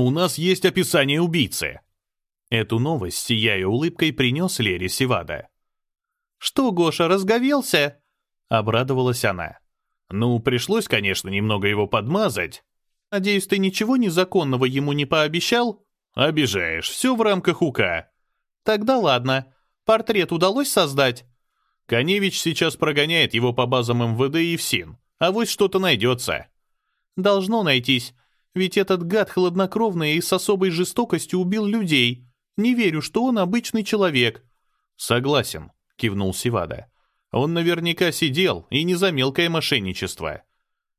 У нас есть описание убийцы». Эту новость, сияя улыбкой, принес Лере Севада. «Что, Гоша, разговелся?» — обрадовалась она. «Ну, пришлось, конечно, немного его подмазать». «Надеюсь, ты ничего незаконного ему не пообещал?» «Обижаешь, все в рамках УК». «Тогда ладно. Портрет удалось создать?» Коневич сейчас прогоняет его по базам МВД и ФСИН. А вот что-то найдется. Должно найтись. Ведь этот гад хладнокровно и с особой жестокостью убил людей. Не верю, что он обычный человек. Согласен, кивнул Сивада. Он наверняка сидел, и не за мелкое мошенничество.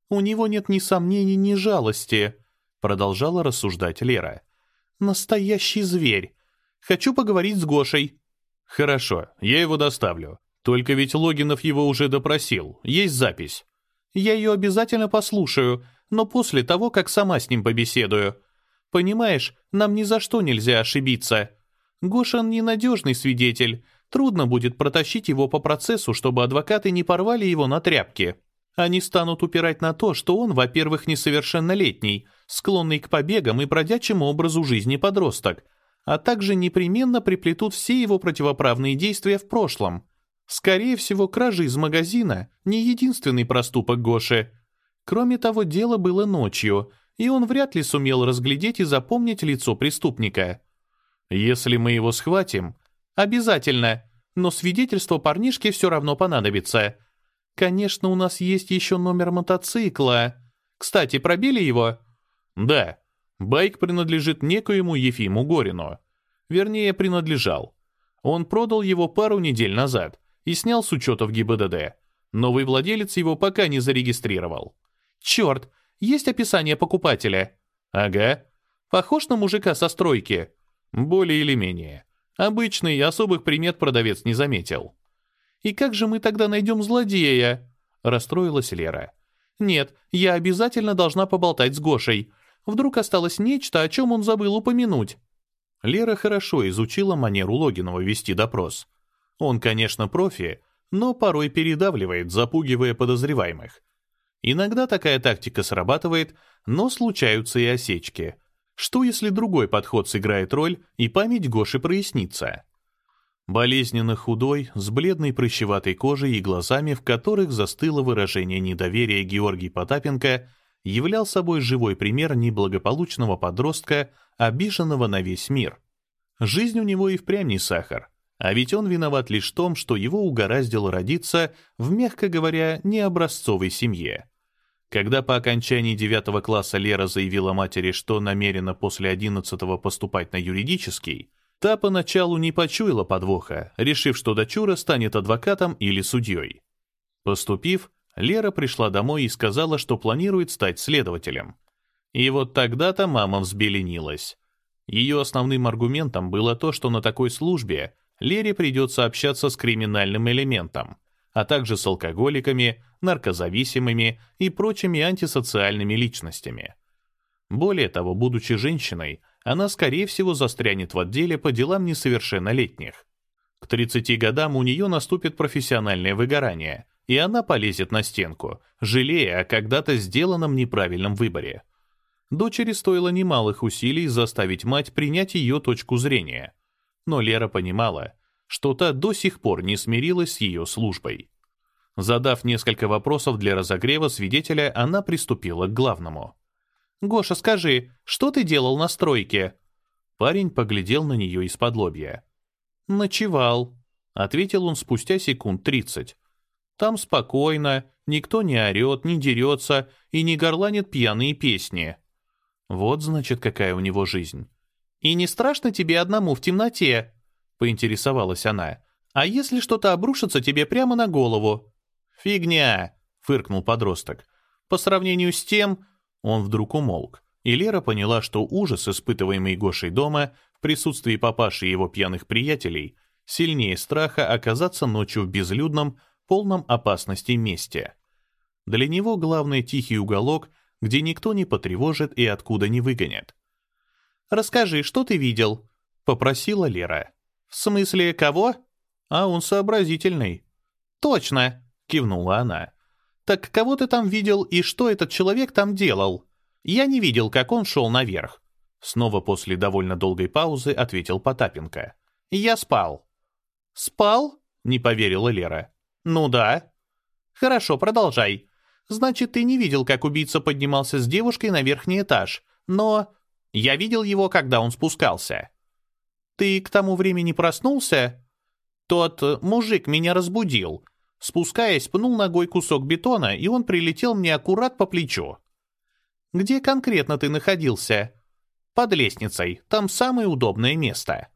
У него нет ни сомнений, ни жалости, продолжала рассуждать Лера. Настоящий зверь. Хочу поговорить с Гошей. Хорошо, я его доставлю. Только ведь Логинов его уже допросил. Есть запись. Я ее обязательно послушаю, но после того, как сама с ним побеседую. Понимаешь, нам ни за что нельзя ошибиться. Гошин ненадежный свидетель. Трудно будет протащить его по процессу, чтобы адвокаты не порвали его на тряпки. Они станут упирать на то, что он, во-первых, несовершеннолетний, склонный к побегам и бродячему образу жизни подросток, а также непременно приплетут все его противоправные действия в прошлом. Скорее всего, кража из магазина — не единственный проступок Гоши. Кроме того, дело было ночью, и он вряд ли сумел разглядеть и запомнить лицо преступника. Если мы его схватим... Обязательно, но свидетельство парнишки все равно понадобится. Конечно, у нас есть еще номер мотоцикла. Кстати, пробили его? Да. Байк принадлежит некоему Ефиму Горину. Вернее, принадлежал. Он продал его пару недель назад и снял с учетов ГИБДД. Новый владелец его пока не зарегистрировал. «Черт, есть описание покупателя?» «Ага. Похож на мужика со стройки?» «Более или менее. Обычный, особых примет продавец не заметил». «И как же мы тогда найдем злодея?» — расстроилась Лера. «Нет, я обязательно должна поболтать с Гошей. Вдруг осталось нечто, о чем он забыл упомянуть». Лера хорошо изучила манеру Логинова вести допрос. Он, конечно, профи, но порой передавливает, запугивая подозреваемых. Иногда такая тактика срабатывает, но случаются и осечки. Что если другой подход сыграет роль, и память Гоши прояснится? Болезненно худой, с бледной прыщеватой кожей и глазами, в которых застыло выражение недоверия Георгий Потапенко, являл собой живой пример неблагополучного подростка, обиженного на весь мир. Жизнь у него и впрямь не сахар. А ведь он виноват лишь в том, что его угораздило родиться в, мягко говоря, необразцовой семье. Когда по окончании девятого класса Лера заявила матери, что намерена после одиннадцатого поступать на юридический, та поначалу не почуяла подвоха, решив, что дочура станет адвокатом или судьей. Поступив, Лера пришла домой и сказала, что планирует стать следователем. И вот тогда-то мама взбеленилась. Ее основным аргументом было то, что на такой службе Лере придется общаться с криминальным элементом, а также с алкоголиками, наркозависимыми и прочими антисоциальными личностями. Более того, будучи женщиной, она, скорее всего, застрянет в отделе по делам несовершеннолетних. К 30 годам у нее наступит профессиональное выгорание, и она полезет на стенку, жалея о когда-то сделанном неправильном выборе. Дочери стоило немалых усилий заставить мать принять ее точку зрения – но Лера понимала, что та до сих пор не смирилась с ее службой. Задав несколько вопросов для разогрева свидетеля, она приступила к главному. «Гоша, скажи, что ты делал на стройке?» Парень поглядел на нее из-под лобья. «Ночевал», — ответил он спустя секунд тридцать. «Там спокойно, никто не орет, не дерется и не горланит пьяные песни». Вот, значит, какая у него жизнь. «И не страшно тебе одному в темноте?» — поинтересовалась она. «А если что-то обрушится тебе прямо на голову?» «Фигня!» — фыркнул подросток. «По сравнению с тем...» Он вдруг умолк, и Лера поняла, что ужас, испытываемый Гошей дома, в присутствии папаши и его пьяных приятелей, сильнее страха оказаться ночью в безлюдном, полном опасности месте. Для него главный тихий уголок, где никто не потревожит и откуда не выгонят. Расскажи, что ты видел?» — попросила Лера. «В смысле, кого?» «А он сообразительный». «Точно!» — кивнула она. «Так кого ты там видел и что этот человек там делал?» «Я не видел, как он шел наверх». Снова после довольно долгой паузы ответил Потапенко. «Я спал». «Спал?» — не поверила Лера. «Ну да». «Хорошо, продолжай. Значит, ты не видел, как убийца поднимался с девушкой на верхний этаж, но я видел его, когда он спускался». «Ты к тому времени проснулся?» «Тот мужик меня разбудил. Спускаясь, пнул ногой кусок бетона, и он прилетел мне аккурат по плечу». «Где конкретно ты находился?» «Под лестницей. Там самое удобное место».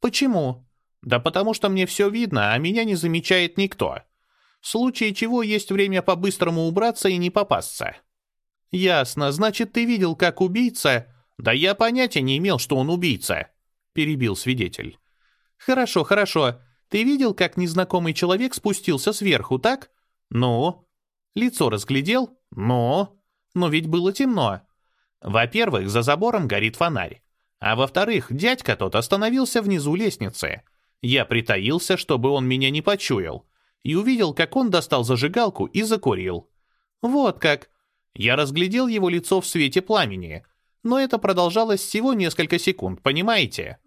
«Почему?» «Да потому что мне все видно, а меня не замечает никто. В случае чего есть время по-быстрому убраться и не попасться». «Ясно. Значит, ты видел, как убийца...» «Да я понятия не имел, что он убийца», — перебил свидетель. «Хорошо, хорошо. Ты видел, как незнакомый человек спустился сверху, так? Ну? Лицо разглядел? Ну? Но ведь было темно. Во-первых, за забором горит фонарь. А во-вторых, дядька тот остановился внизу лестницы. Я притаился, чтобы он меня не почуял. И увидел, как он достал зажигалку и закурил. Вот как. Я разглядел его лицо в свете пламени. Но это продолжалось всего несколько секунд, понимаете?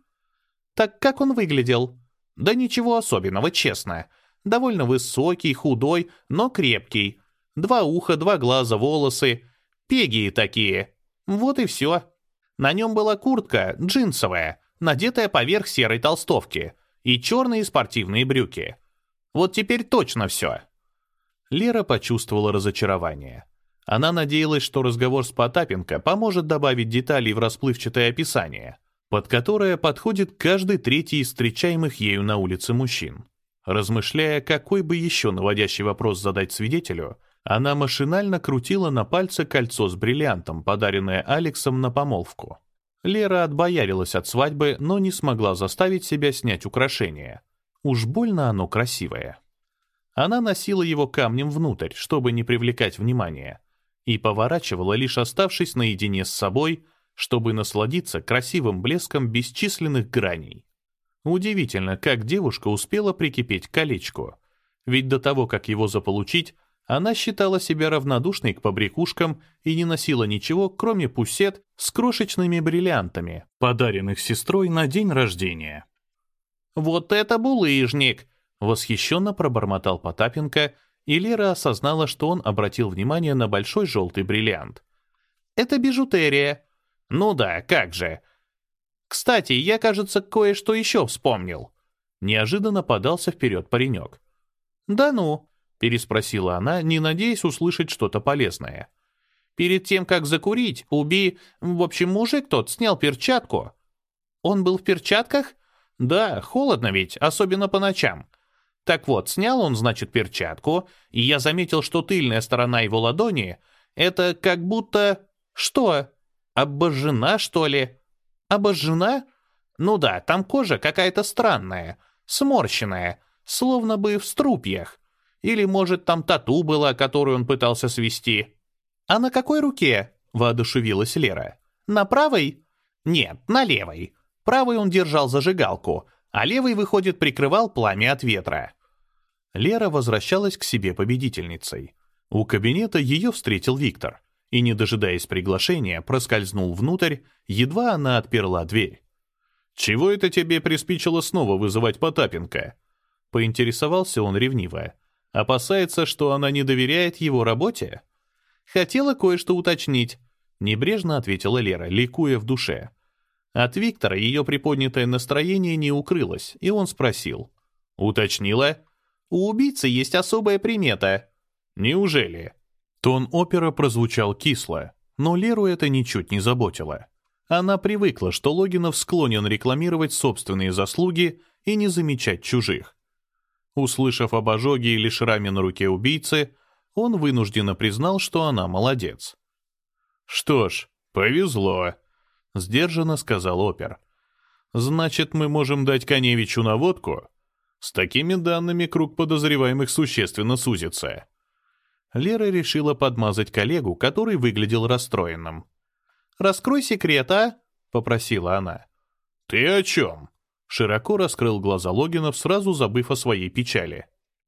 Так как он выглядел? Да ничего особенного, честно. Довольно высокий, худой, но крепкий. Два уха, два глаза, волосы. Пегии такие. Вот и все. На нем была куртка, джинсовая, надетая поверх серой толстовки, и черные спортивные брюки. Вот теперь точно все. Лера почувствовала разочарование. Она надеялась, что разговор с Потапенко поможет добавить деталей в расплывчатое описание, под которое подходит каждый третий из встречаемых ею на улице мужчин. Размышляя, какой бы еще наводящий вопрос задать свидетелю, она машинально крутила на пальце кольцо с бриллиантом, подаренное Алексом на помолвку. Лера отбоярилась от свадьбы, но не смогла заставить себя снять украшение. Уж больно оно красивое. Она носила его камнем внутрь, чтобы не привлекать внимания, и поворачивала, лишь оставшись наедине с собой, чтобы насладиться красивым блеском бесчисленных граней. Удивительно, как девушка успела прикипеть к колечку, ведь до того, как его заполучить, она считала себя равнодушной к побрякушкам и не носила ничего, кроме пусет с крошечными бриллиантами, подаренных сестрой на день рождения. «Вот это булыжник!» — восхищенно пробормотал Потапенко, и Лера осознала, что он обратил внимание на большой желтый бриллиант. «Это бижутерия». «Ну да, как же». «Кстати, я, кажется, кое-что еще вспомнил». Неожиданно подался вперед паренек. «Да ну», — переспросила она, не надеясь услышать что-то полезное. «Перед тем, как закурить, уби... В общем, мужик тот снял перчатку». «Он был в перчатках?» «Да, холодно ведь, особенно по ночам». Так вот, снял он, значит, перчатку, и я заметил, что тыльная сторона его ладони — это как будто... Что? Обожжена, что ли? Обожжена? Ну да, там кожа какая-то странная, сморщенная, словно бы в струпьях. Или, может, там тату была, которую он пытался свести. «А на какой руке?» — воодушевилась Лера. «На правой?» «Нет, на левой. Правой он держал зажигалку, а левый, выходит, прикрывал пламя от ветра». Лера возвращалась к себе победительницей. У кабинета ее встретил Виктор и, не дожидаясь приглашения, проскользнул внутрь, едва она отперла дверь. «Чего это тебе приспичило снова вызывать Потапенко?» Поинтересовался он ревниво. Опасается, что она не доверяет его работе? Хотела кое-что уточнить. Небрежно ответила Лера, ликуя в душе. От Виктора ее приподнятое настроение не укрылось, и он спросил. «Уточнила?» «У убийцы есть особая примета». «Неужели?» Тон опера прозвучал кисло, но Леру это ничуть не заботило. Она привыкла, что Логинов склонен рекламировать собственные заслуги и не замечать чужих. Услышав об ожоге или шраме на руке убийцы, он вынужденно признал, что она молодец. «Что ж, повезло», — сдержанно сказал опер. «Значит, мы можем дать Коневичу наводку?» С такими данными круг подозреваемых существенно сузится. Лера решила подмазать коллегу, который выглядел расстроенным. «Раскрой секрет, а?» — попросила она. «Ты о чем?» Широко раскрыл глаза Логинов, сразу забыв о своей печали.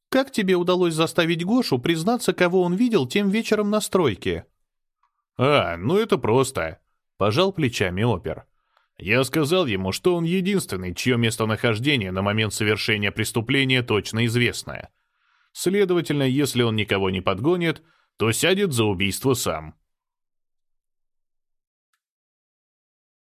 «Как тебе удалось заставить Гошу признаться, кого он видел тем вечером на стройке?» «А, ну это просто. Пожал плечами опер. Я сказал ему, что он единственный, чье местонахождение на момент совершения преступления точно известное. Следовательно, если он никого не подгонит, то сядет за убийство сам.